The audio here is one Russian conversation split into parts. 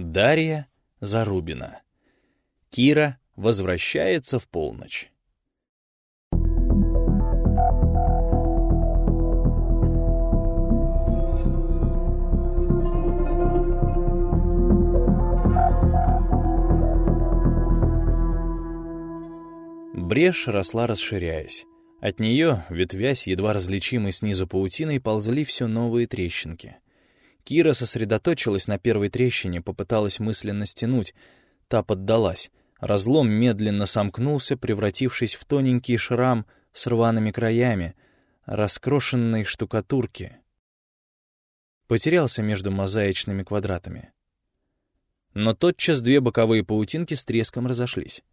Дарья Зарубина. Кира возвращается в полночь. Брешь росла, расширяясь. От нее, ветвясь едва различимой снизу паутиной, ползли все новые трещинки. Кира сосредоточилась на первой трещине, попыталась мысленно стянуть. Та поддалась. Разлом медленно сомкнулся, превратившись в тоненький шрам с рваными краями, раскрошенной штукатурки. Потерялся между мозаичными квадратами. Но тотчас две боковые паутинки с треском разошлись.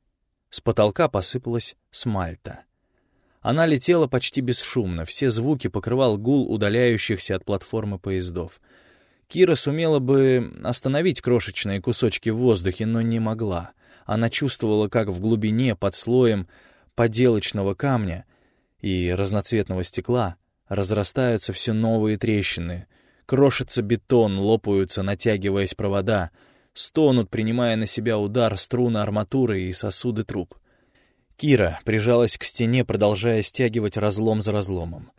С потолка посыпалась смальта. Она летела почти бесшумно, все звуки покрывал гул удаляющихся от платформы поездов. Кира сумела бы остановить крошечные кусочки в воздухе, но не могла. Она чувствовала, как в глубине, под слоем поделочного камня и разноцветного стекла, разрастаются все новые трещины. Крошится бетон, лопаются, натягиваясь провода — стонут, принимая на себя удар струны арматуры и сосуды труб. Кира прижалась к стене, продолжая стягивать разлом за разломом.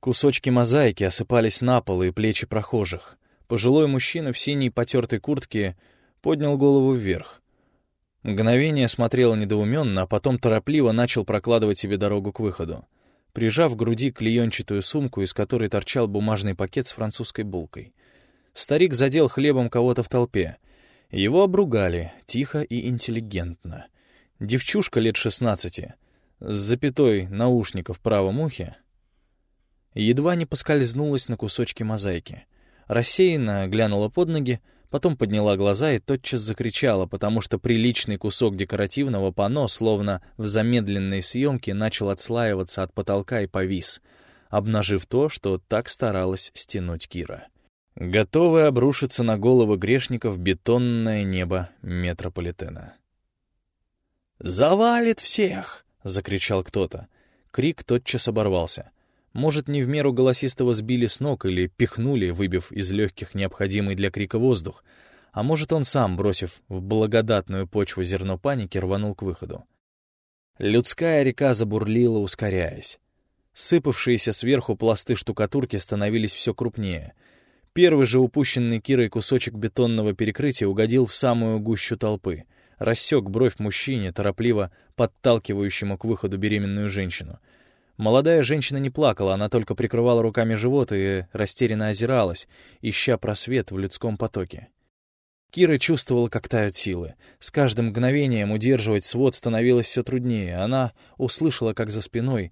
Кусочки мозаики осыпались на пол и плечи прохожих. Пожилой мужчина в синей потертой куртке поднял голову вверх. Мгновение смотрел недоуменно, а потом торопливо начал прокладывать себе дорогу к выходу, прижав к груди клеенчатую сумку, из которой торчал бумажный пакет с французской булкой. Старик задел хлебом кого-то в толпе — его обругали, тихо и интеллигентно. Девчушка лет шестнадцати, с запятой наушника в правом ухе, едва не поскользнулась на кусочке мозаики. Рассеянно глянула под ноги, потом подняла глаза и тотчас закричала, потому что приличный кусок декоративного панно, словно в замедленной съемке, начал отслаиваться от потолка и повис, обнажив то, что так старалась стянуть Кира готовое обрушиться на головы грешников бетонное небо метрополитена. «Завалит всех!» — закричал кто-то. Крик тотчас оборвался. Может, не в меру голосистого сбили с ног или пихнули, выбив из легких необходимый для крика воздух, а может, он сам, бросив в благодатную почву зерно паники, рванул к выходу. Людская река забурлила, ускоряясь. Сыпавшиеся сверху пласты штукатурки становились все крупнее — Первый же упущенный Кирой кусочек бетонного перекрытия угодил в самую гущу толпы, рассек бровь мужчине, торопливо подталкивающему к выходу беременную женщину. Молодая женщина не плакала, она только прикрывала руками живот и растерянно озиралась, ища просвет в людском потоке. Кира чувствовала, как тают силы. С каждым мгновением удерживать свод становилось все труднее. Она услышала, как за спиной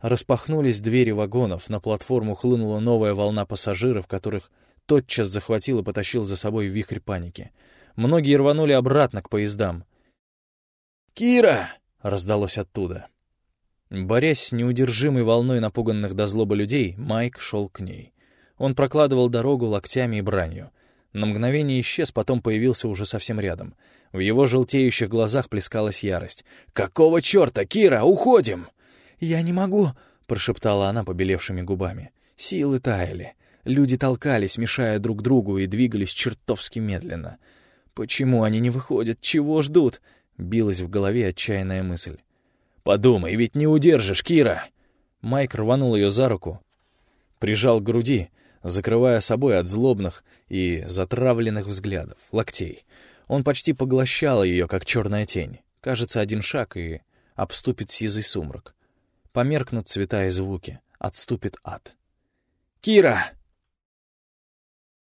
Распахнулись двери вагонов, на платформу хлынула новая волна пассажиров, которых тотчас захватил и потащил за собой вихрь паники. Многие рванули обратно к поездам. «Кира!» — раздалось оттуда. Борясь с неудержимой волной напуганных до злобы людей, Майк шел к ней. Он прокладывал дорогу локтями и бранью. На мгновение исчез, потом появился уже совсем рядом. В его желтеющих глазах плескалась ярость. «Какого черта, Кира, уходим!» «Я не могу», — прошептала она побелевшими губами. Силы таяли. Люди толкались, мешая друг другу, и двигались чертовски медленно. «Почему они не выходят? Чего ждут?» — билась в голове отчаянная мысль. «Подумай, ведь не удержишь, Кира!» Майк рванул ее за руку, прижал к груди, закрывая собой от злобных и затравленных взглядов, локтей. Он почти поглощал ее, как черная тень. Кажется, один шаг, и обступит сизый сумрак. Померкнут цвета и звуки, отступит ад. «Кира!»